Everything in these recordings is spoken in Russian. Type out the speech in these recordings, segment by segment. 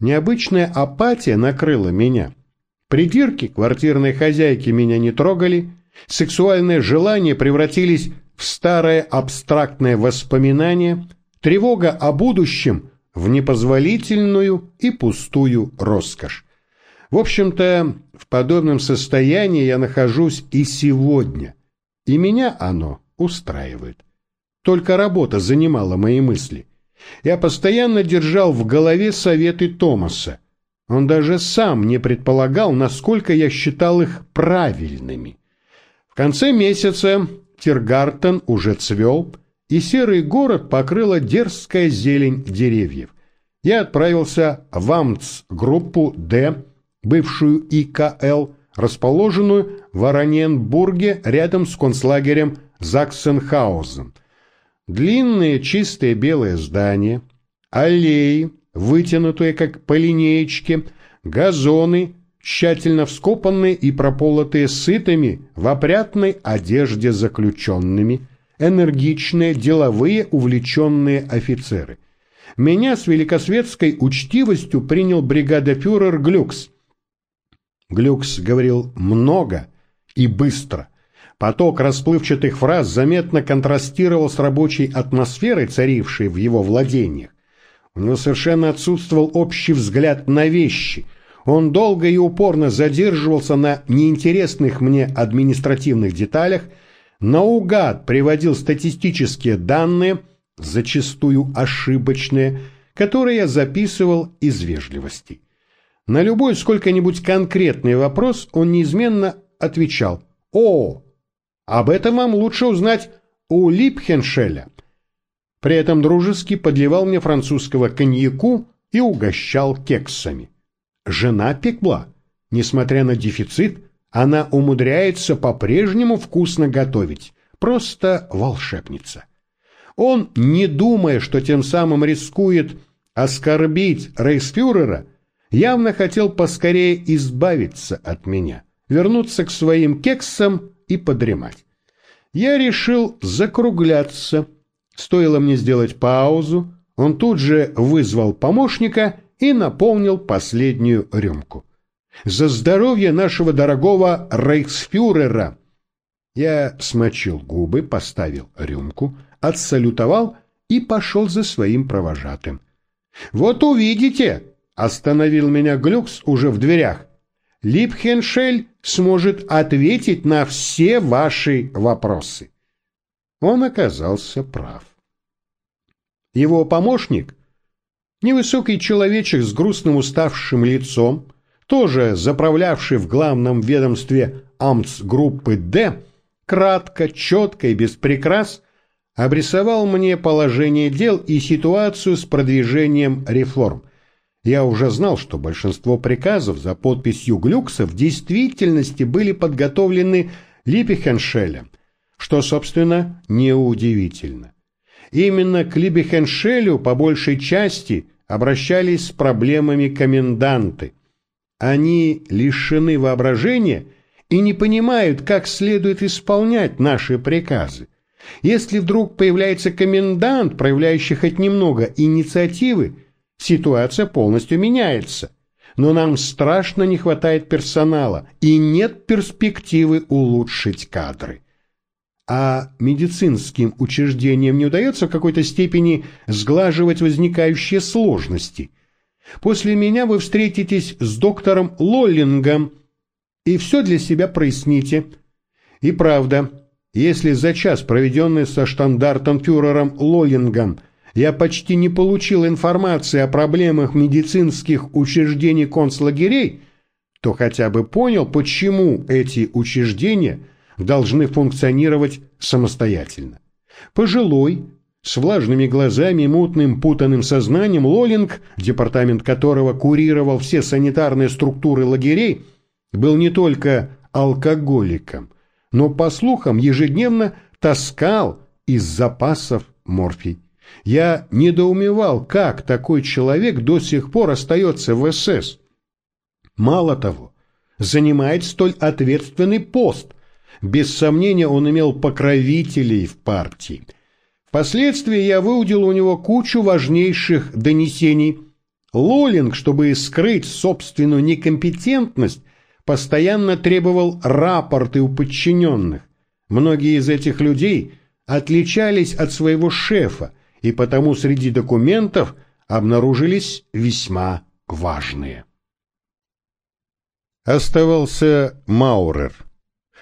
Необычная апатия накрыла меня. Придирки квартирной хозяйки меня не трогали, сексуальные желания превратились в старое абстрактное воспоминание, тревога о будущем в непозволительную и пустую роскошь. В общем-то, в подобном состоянии я нахожусь и сегодня, и меня оно устраивает. Только работа занимала мои мысли. Я постоянно держал в голове советы Томаса. Он даже сам не предполагал, насколько я считал их правильными. В конце месяца Тиргартен уже цвел, и серый город покрыла дерзкая зелень деревьев. Я отправился в Амцгруппу «Д», бывшую ИКЛ, расположенную в Ораненбурге рядом с концлагерем Заксенхаузен. Длинные чистые белые здания, аллеи, вытянутые как по линеечке, газоны, тщательно вскопанные и прополотые сытыми в опрятной одежде заключенными, энергичные, деловые, увлеченные офицеры. Меня с великосветской учтивостью принял бригадофюрер Глюкс. Глюкс говорил много и быстро. Поток расплывчатых фраз заметно контрастировал с рабочей атмосферой, царившей в его владениях. У него совершенно отсутствовал общий взгляд на вещи – он долго и упорно задерживался на неинтересных мне административных деталях, наугад приводил статистические данные, зачастую ошибочные, которые я записывал из вежливости. На любой сколько-нибудь конкретный вопрос он неизменно отвечал «О, об этом вам лучше узнать у Липхеншеля». При этом дружески подливал мне французского коньяку и угощал кексами. Жена пекла. Несмотря на дефицит, она умудряется по-прежнему вкусно готовить. Просто волшебница. Он, не думая, что тем самым рискует оскорбить рейхсфюрера, явно хотел поскорее избавиться от меня, вернуться к своим кексам и подремать. Я решил закругляться. Стоило мне сделать паузу, он тут же вызвал помощника и наполнил последнюю рюмку. «За здоровье нашего дорогого рейхсфюрера!» Я смочил губы, поставил рюмку, отсалютовал и пошел за своим провожатым. «Вот увидите!» — остановил меня Глюкс уже в дверях. «Липхеншель сможет ответить на все ваши вопросы». Он оказался прав. Его помощник Невысокий человечек с грустным уставшим лицом, тоже заправлявший в главном ведомстве амцгруппы «Д», кратко, четко и без прикрас, обрисовал мне положение дел и ситуацию с продвижением реформ. Я уже знал, что большинство приказов за подписью Глюкса в действительности были подготовлены Липихеншелем, что, собственно, неудивительно. Именно к Либехеншелю по большей части обращались с проблемами коменданты. Они лишены воображения и не понимают, как следует исполнять наши приказы. Если вдруг появляется комендант, проявляющий хоть немного инициативы, ситуация полностью меняется. Но нам страшно не хватает персонала и нет перспективы улучшить кадры а медицинским учреждениям не удается в какой-то степени сглаживать возникающие сложности. После меня вы встретитесь с доктором Лоллингом и все для себя проясните. И правда, если за час, проведенный со штандартом-фюрером Лоллингом, я почти не получил информации о проблемах медицинских учреждений концлагерей, то хотя бы понял, почему эти учреждения – должны функционировать самостоятельно. Пожилой, с влажными глазами и мутным путанным сознанием, Лолинг, департамент которого курировал все санитарные структуры лагерей, был не только алкоголиком, но, по слухам, ежедневно таскал из запасов морфий. Я недоумевал, как такой человек до сих пор остается в СС. Мало того, занимает столь ответственный пост, без сомнения, он имел покровителей в партии. Впоследствии я выудил у него кучу важнейших донесений, Лолинг, чтобы скрыть собственную некомпетентность, постоянно требовал рапорты у подчиненных. Многие из этих людей отличались от своего шефа, и потому среди документов обнаружились весьма важные. Оставался Маурер,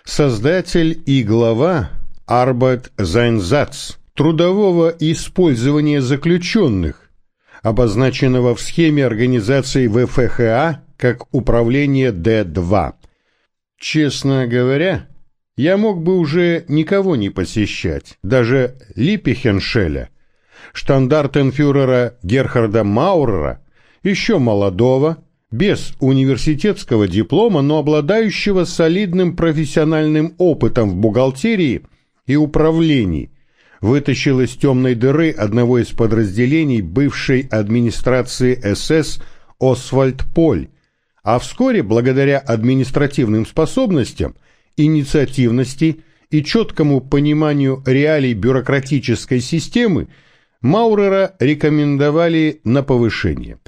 создатель и глава Арбат Зайнзац, трудового использования заключенных, обозначенного в схеме организации ВФХА как управление Д-2. Честно говоря, я мог бы уже никого не посещать, даже Липпихеншеля, штандартенфюрера Герхарда Маурера, еще молодого, без университетского диплома, но обладающего солидным профессиональным опытом в бухгалтерии и управлении, вытащил из темной дыры одного из подразделений бывшей администрации СС Освальд Поль, а вскоре, благодаря административным способностям, инициативности и четкому пониманию реалий бюрократической системы, Маурера рекомендовали на повышение.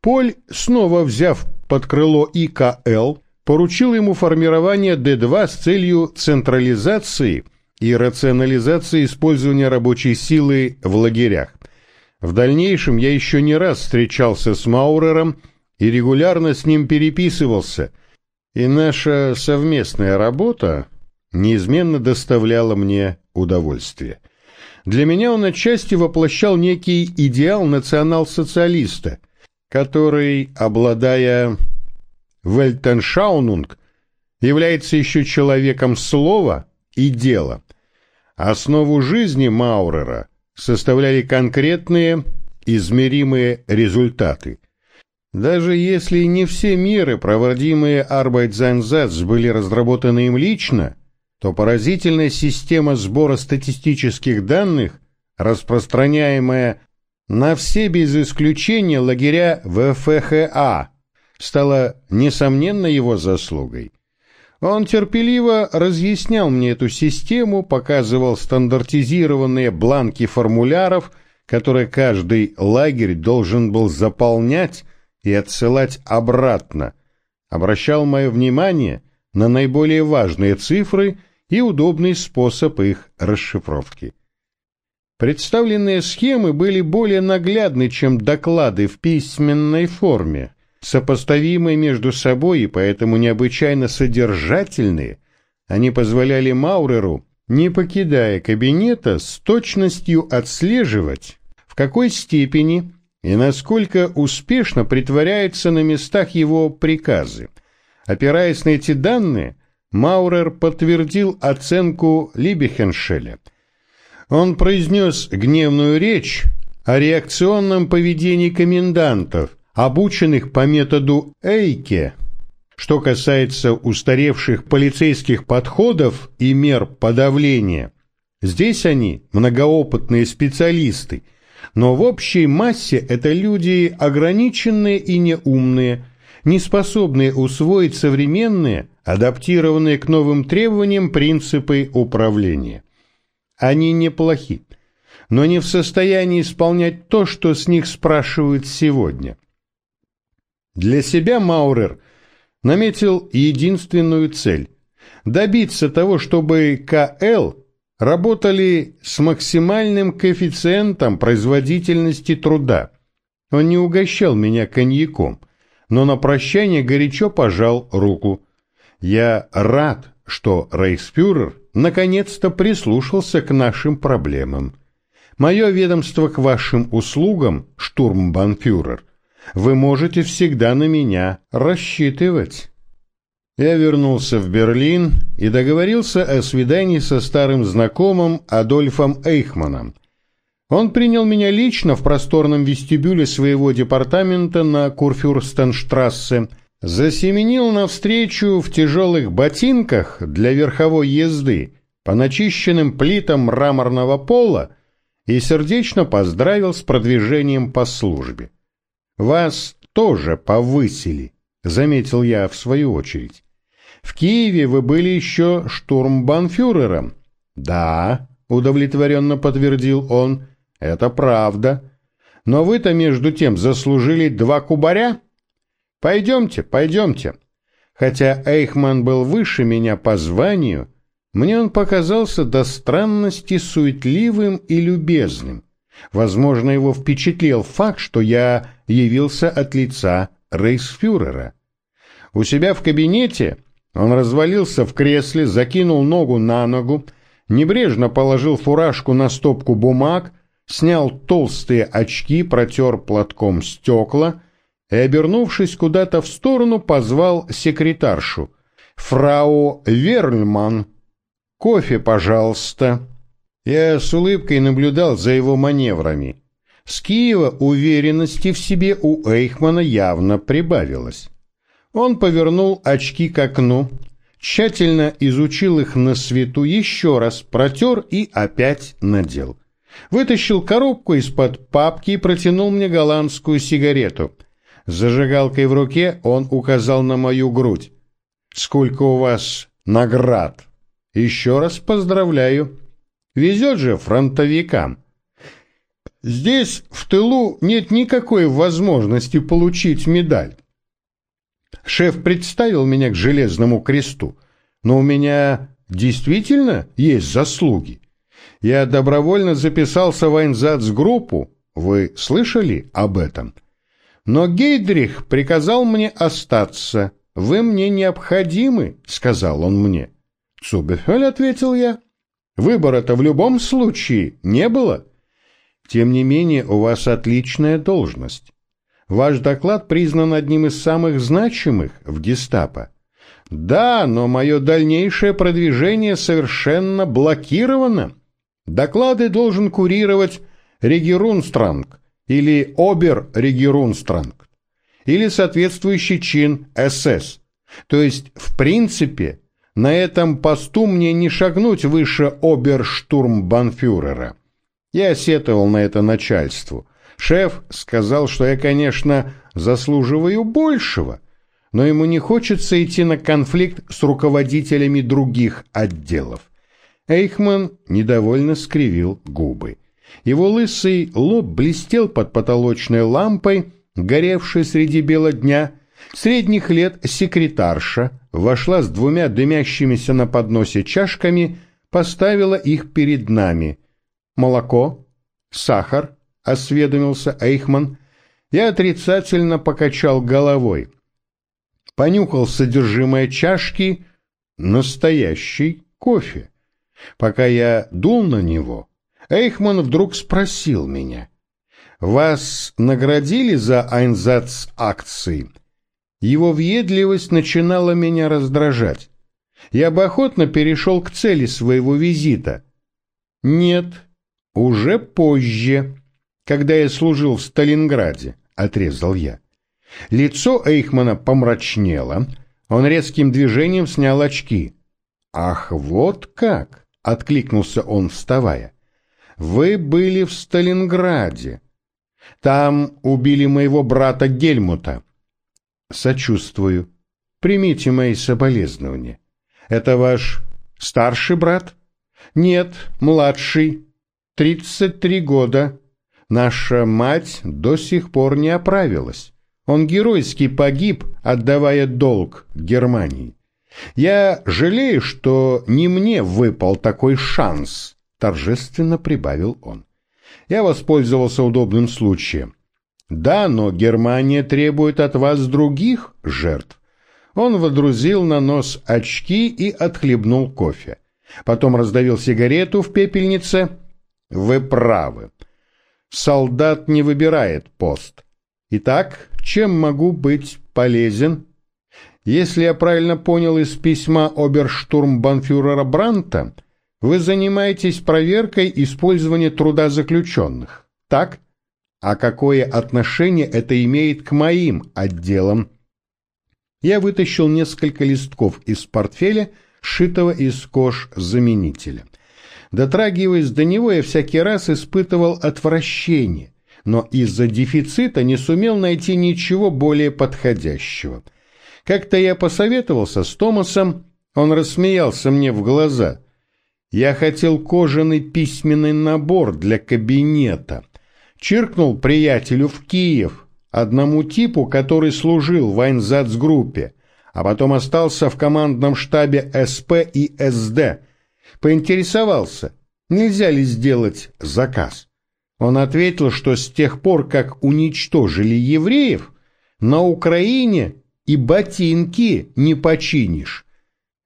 Поль, снова взяв под крыло ИКЛ, поручил ему формирование Д2 с целью централизации – и рационализации использования рабочей силы в лагерях. В дальнейшем я еще не раз встречался с Маурером и регулярно с ним переписывался, и наша совместная работа неизменно доставляла мне удовольствие. Для меня он отчасти воплощал некий идеал национал-социалиста, который, обладая Вельтеншаунунг, является еще человеком слова и дела. Основу жизни Маурера составляли конкретные, измеримые результаты. Даже если не все меры, проводимые Arbeitsansatz, были разработаны им лично, то поразительная система сбора статистических данных, распространяемая на все без исключения лагеря ВФХА, стала несомненно его заслугой. Он терпеливо разъяснял мне эту систему, показывал стандартизированные бланки формуляров, которые каждый лагерь должен был заполнять и отсылать обратно, обращал мое внимание на наиболее важные цифры и удобный способ их расшифровки. Представленные схемы были более наглядны, чем доклады в письменной форме, сопоставимые между собой и поэтому необычайно содержательные, они позволяли Мауреру, не покидая кабинета, с точностью отслеживать, в какой степени и насколько успешно притворяются на местах его приказы. Опираясь на эти данные, Маурер подтвердил оценку Либихеншеля. Он произнес гневную речь о реакционном поведении комендантов, обученных по методу Эйке. Что касается устаревших полицейских подходов и мер подавления, здесь они многоопытные специалисты, но в общей массе это люди ограниченные и неумные, не способные усвоить современные, адаптированные к новым требованиям принципы управления. Они неплохи, но не в состоянии исполнять то, что с них спрашивают сегодня – для себя Маурер наметил единственную цель – добиться того, чтобы КЛ работали с максимальным коэффициентом производительности труда. Он не угощал меня коньяком, но на прощание горячо пожал руку. Я рад, что рейхсфюрер наконец-то прислушался к нашим проблемам. Мое ведомство к вашим услугам, штурмбанфюрер, вы можете всегда на меня рассчитывать. Я вернулся в Берлин и договорился о свидании со старым знакомым Адольфом Эйхманом. Он принял меня лично в просторном вестибюле своего департамента на Курфюрстенштрассе, засеменил навстречу в тяжелых ботинках для верховой езды по начищенным плитам мраморного пола и сердечно поздравил с продвижением по службе. Вас тоже повысили, заметил я в свою очередь. В Киеве вы были еще штурмбанфюрером. Да, удовлетворенно подтвердил он, это правда. Но вы-то между тем заслужили два кубаря. Пойдемте, пойдемте. Хотя Эйхман был выше меня по званию, мне он показался до странности суетливым и любезным. Возможно, его впечатлил факт, что я явился от лица рейхсфюрера. У себя в кабинете он развалился в кресле, закинул ногу на ногу, небрежно положил фуражку на стопку бумаг, снял толстые очки, протер платком стекла и, обернувшись куда-то в сторону, позвал секретаршу. «Фрау Верльман, кофе, пожалуйста». Я с улыбкой наблюдал за его маневрами. С Киева уверенности в себе у Эйхмана явно прибавилось. Он повернул очки к окну, тщательно изучил их на свету, еще раз протер и опять надел. Вытащил коробку из-под папки и протянул мне голландскую сигарету. С зажигалкой в руке он указал на мою грудь. «Сколько у вас наград?» «Еще раз поздравляю. Везет же фронтовикам». Здесь, в тылу, нет никакой возможности получить медаль. Шеф представил меня к железному кресту, но у меня действительно есть заслуги. Я добровольно записался в Айнзац-группу, вы слышали об этом? Но Гейдрих приказал мне остаться. Вы мне необходимы, сказал он мне. Цубефель, ответил я. Выбора-то в любом случае не было. Тем не менее, у вас отличная должность. Ваш доклад признан одним из самых значимых в гестапо. Да, но мое дальнейшее продвижение совершенно блокировано. Доклады должен курировать Регерунстранг или Обер-Регерунстранг или соответствующий чин СС. То есть, в принципе, на этом посту мне не шагнуть выше оберштурмбанфюрера. Я сетовал на это начальству. Шеф сказал, что я, конечно, заслуживаю большего, но ему не хочется идти на конфликт с руководителями других отделов. Эйхман недовольно скривил губы. Его лысый лоб блестел под потолочной лампой, горевшей среди бела дня. Средних лет секретарша вошла с двумя дымящимися на подносе чашками, поставила их перед нами. Молоко, сахар, — осведомился Эйхман. Я отрицательно покачал головой. Понюхал содержимое чашки настоящий кофе. Пока я дул на него, Эйхман вдруг спросил меня. «Вас наградили за Айнзац акции?» Его въедливость начинала меня раздражать. Я бы охотно перешел к цели своего визита. «Нет, уже позже», когда я служил в Сталинграде», — отрезал я. Лицо Эйхмана помрачнело, он резким движением снял очки. «Ах, вот как!» — откликнулся он, вставая. «Вы были в Сталинграде. Там убили моего брата Гельмута». «Сочувствую. Примите мои соболезнования. Это ваш старший брат?» «Нет, младший. Тридцать три года. Наша мать до сих пор не оправилась. Он геройски погиб, отдавая долг Германии. Я жалею, что не мне выпал такой шанс, торжественно прибавил он. Я воспользовался удобным случаем. Да, но Германия требует от вас других жертв. Он водрузил на нос очки и отхлебнул кофе. Потом раздавил сигарету в пепельнице. Вы правы солдат не выбирает пост. Итак, чем могу быть полезен? Если я правильно понял из письма оберштурмбанфюрера Бранта, вы занимаетесь проверкой использования труда заключенных, так? А какое отношение это имеет к моим отделам? Я вытащил несколько листков из портфеля, сшитого из кож заменителя. Дотрагиваясь до него, я всякий раз испытывал отвращение, но из-за дефицита не сумел найти ничего более подходящего. Как-то я посоветовался с Томасом, он рассмеялся мне в глаза. Я хотел кожаный письменный набор для кабинета, чиркнул приятелю в Киев, одному типу, который служил в Айнзацгруппе, а потом остался в командном штабе СП и СД, поинтересовался, нельзя ли сделать заказ. Он ответил, что с тех пор, как уничтожили евреев, на Украине и ботинки не починишь.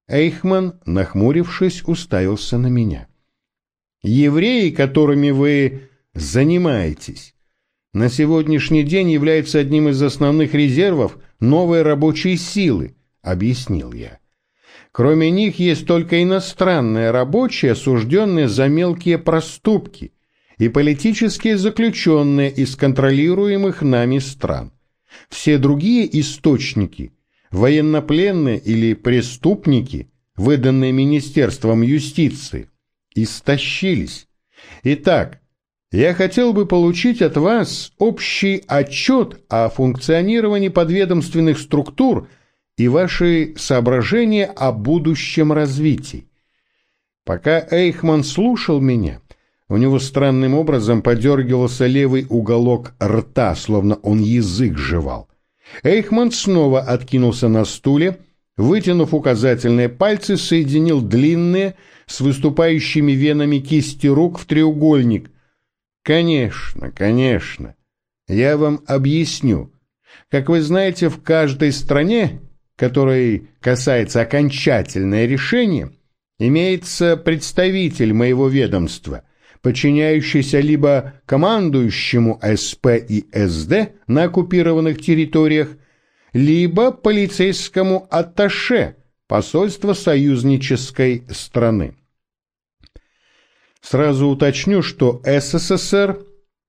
Эйхман, нахмурившись, уставился на меня. Евреи, которыми вы занимаетесь, на сегодняшний день являются одним из основных резервов новой рабочей силы, объяснил я. Кроме них есть только иностранные рабочие, осужденные за мелкие проступки, и политические заключенные из контролируемых нами стран. Все другие источники, военнопленные или преступники, выданные Министерством юстиции, истощились. Итак, я хотел бы получить от вас общий отчет о функционировании подведомственных структур и ваши соображения о будущем развитии. Пока Эйхман слушал меня, у него странным образом подергивался левый уголок рта, словно он язык жевал. Эйхман снова откинулся на стуле, вытянув указательные пальцы, соединил длинные с выступающими венами кисти рук в треугольник. «Конечно, конечно. Я вам объясню. Как вы знаете, в каждой стране, которой касается окончательное решение, имеется представитель моего ведомства – подчиняющийся либо командующему СП и СД на оккупированных территориях, либо полицейскому атташе посольства союзнической страны. Сразу уточню, что СССР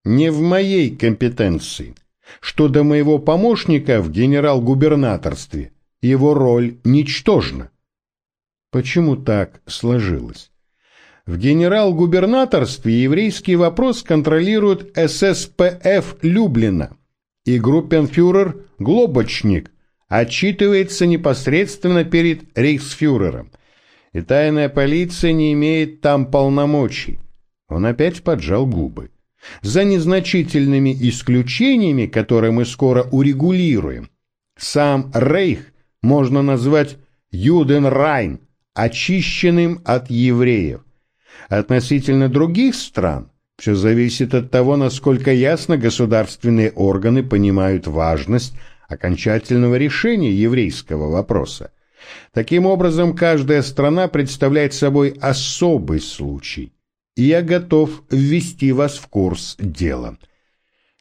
не в моей компетенции, что до моего помощника в генерал-губернаторстве его роль ничтожна. Почему так сложилось? В генерал-губернаторстве еврейский вопрос контролирует ССПФ Люблина, и группенфюрер Глобочник отчитывается непосредственно перед рейхсфюрером, и тайная полиция не имеет там полномочий. Он опять поджал губы. За незначительными исключениями, которые мы скоро урегулируем, сам Рейх можно назвать Юденрайн, очищенным от евреев. Относительно других стран все зависит от того, насколько ясно государственные органы понимают важность окончательного решения еврейского вопроса. Таким образом, каждая страна представляет собой особый случай, я готов ввести вас в курс дела.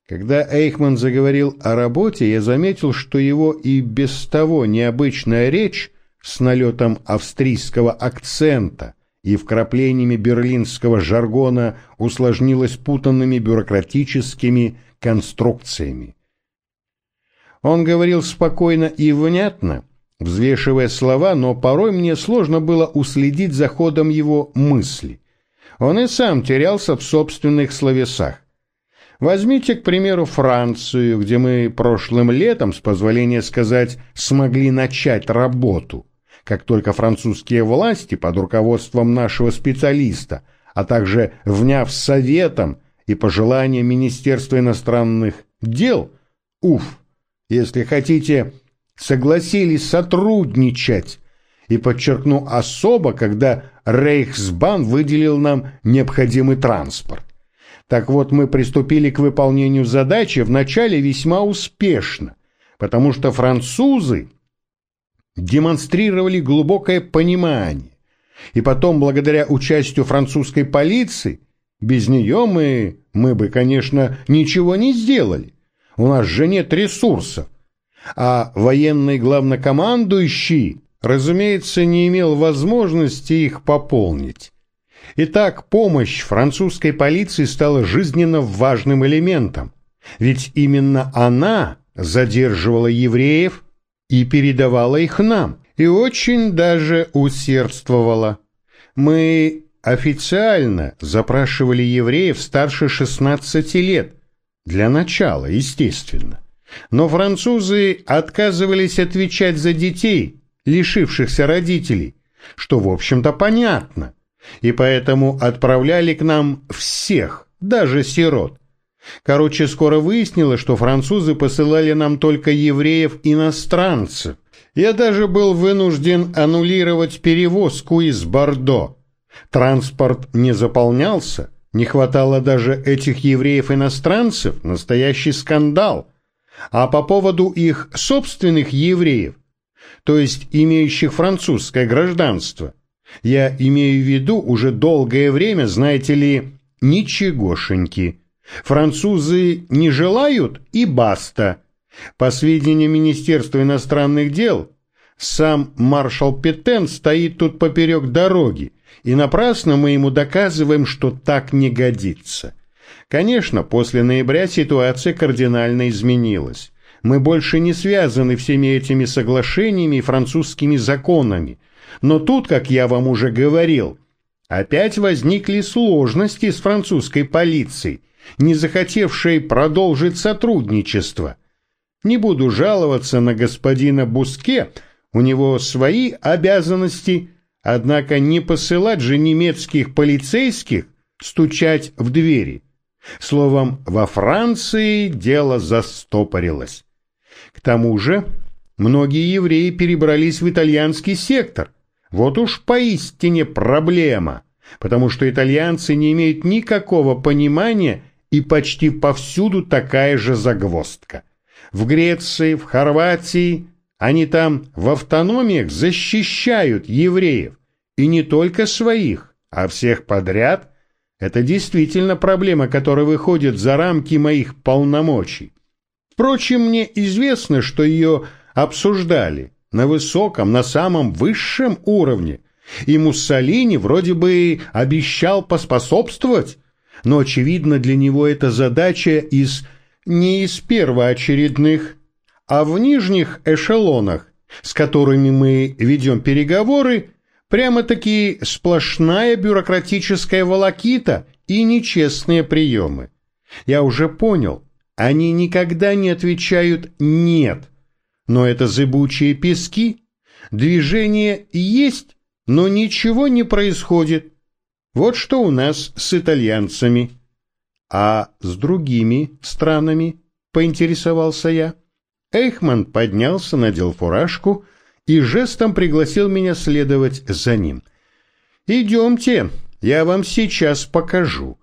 Когда Эйхман заговорил о работе, я заметил, что его и без того необычная речь с налетом австрийского акцента – и вкраплениями берлинского жаргона усложнилось путанными бюрократическими конструкциями. Он говорил спокойно и внятно, взвешивая слова, но порой мне сложно было уследить за ходом его мысли. Он и сам терялся в собственных словесах. Возьмите, к примеру, Францию, где мы прошлым летом, с позволения сказать, смогли начать работу – как только французские власти под руководством нашего специалиста, а также вняв советом и пожеланиям Министерства иностранных дел, уф, если хотите, согласились сотрудничать, и подчеркну особо, когда Рейхсбан выделил нам необходимый транспорт. Так вот, мы приступили к выполнению задачи вначале весьма успешно, потому что французы демонстрировали глубокое понимание. И потом, благодаря участию французской полиции, без нее мы, мы бы, конечно, ничего не сделали. У нас же нет ресурсов. А военный главнокомандующий, разумеется, не имел возможности их пополнить. Итак, помощь французской полиции стала жизненно важным элементом, ведь именно она задерживала евреев и передавала их нам, и очень даже усердствовала. Мы официально запрашивали евреев старше 16 лет, для начала, естественно. Но французы отказывались отвечать за детей, лишившихся родителей, что, в общем-то, понятно, и поэтому отправляли к нам всех, даже сирот. Короче, скоро выяснилось, что французы посылали нам только евреев-иностранцев. Я даже был вынужден аннулировать перевозку из Бордо. Транспорт не заполнялся, не хватало даже этих евреев-иностранцев, настоящий скандал. А по поводу их собственных евреев, то есть имеющих французское гражданство, я имею в виду уже долгое время, знаете ли, ничегошеньки. Французы не желают и баста. По сведениям Министерства иностранных дел, сам маршал Петен стоит тут поперек дороги, и напрасно мы ему доказываем, что так не годится. Конечно, после ноября ситуация кардинально изменилась. Мы больше не связаны всеми этими соглашениями и французскими законами. Но тут, как я вам уже говорил, опять возникли сложности с французской полицией, не захотевшей продолжить сотрудничество. Не буду жаловаться на господина Буске, у него свои обязанности, однако не посылать же немецких полицейских стучать в двери. Словом, во Франции дело застопорилось. К тому же, многие евреи перебрались в итальянский сектор. Вот уж поистине проблема, потому что итальянцы не имеют никакого понимания и почти повсюду такая же загвоздка. В Греции, в Хорватии они там в автономиях защищают евреев, и не только своих, а всех подряд. Это действительно проблема, которая выходит за рамки моих полномочий. Впрочем, мне известно, что ее обсуждали на высоком, на самом высшем уровне, и Муссолини вроде бы обещал поспособствовать, но, очевидно, для него эта задача из не из первоочередных, а в нижних эшелонах, с которыми мы ведем переговоры, прямо-таки сплошная бюрократическая волокита и нечестные приемы. Я уже понял, они никогда не отвечают «нет». Но это зыбучие пески. Движение есть, но ничего не происходит. Вот что у нас с итальянцами. А с другими странами, поинтересовался я. Эйхман поднялся, надел фуражку и жестом пригласил меня следовать за ним. «Идемте, я вам сейчас покажу».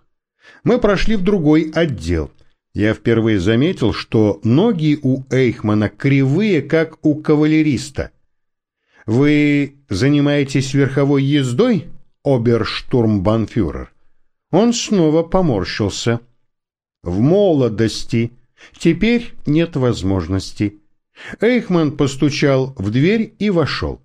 Мы прошли в другой отдел. Я впервые заметил, что ноги у Эйхмана кривые, как у кавалериста. «Вы занимаетесь верховой ездой, оберштурмбанфюрер?» Он снова поморщился. «В молодости. Теперь нет возможности». Эйхман постучал в дверь и вошел.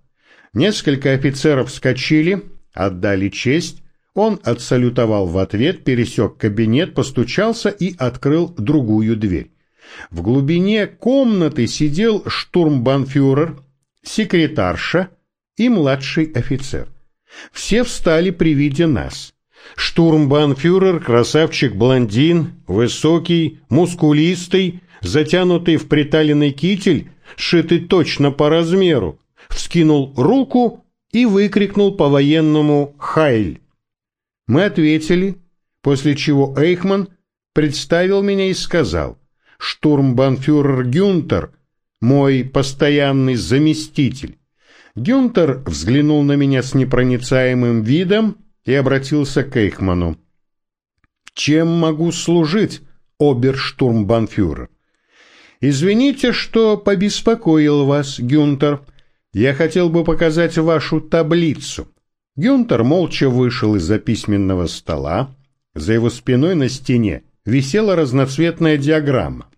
Несколько офицеров вскочили, отдали честь, он отсалютовал в ответ, пересек кабинет, постучался и открыл другую дверь. В глубине комнаты сидел штурмбанфюрер, секретарша и младший офицер. Все встали при виде нас. Штурмбанфюрер, красавчик-блондин, высокий, мускулистый, затянутый в приталенный китель, сшитый точно по размеру, вскинул руку и выкрикнул по-военному «Хайль!». Мы ответили, после чего Эйхман представил меня и сказал, «Штурмбанфюрер Гюнтер, мой постоянный заместитель». Гюнтер взглянул на меня с непроницаемым видом и обратился к Эйхману. «Чем могу служить, оберштурмбанфюрер?» «Извините, что побеспокоил вас, Гюнтер. Я хотел бы показать вашу таблицу. Гюнтер молча вышел из-за письменного стола. За его спиной на стене висела разноцветная диаграмма.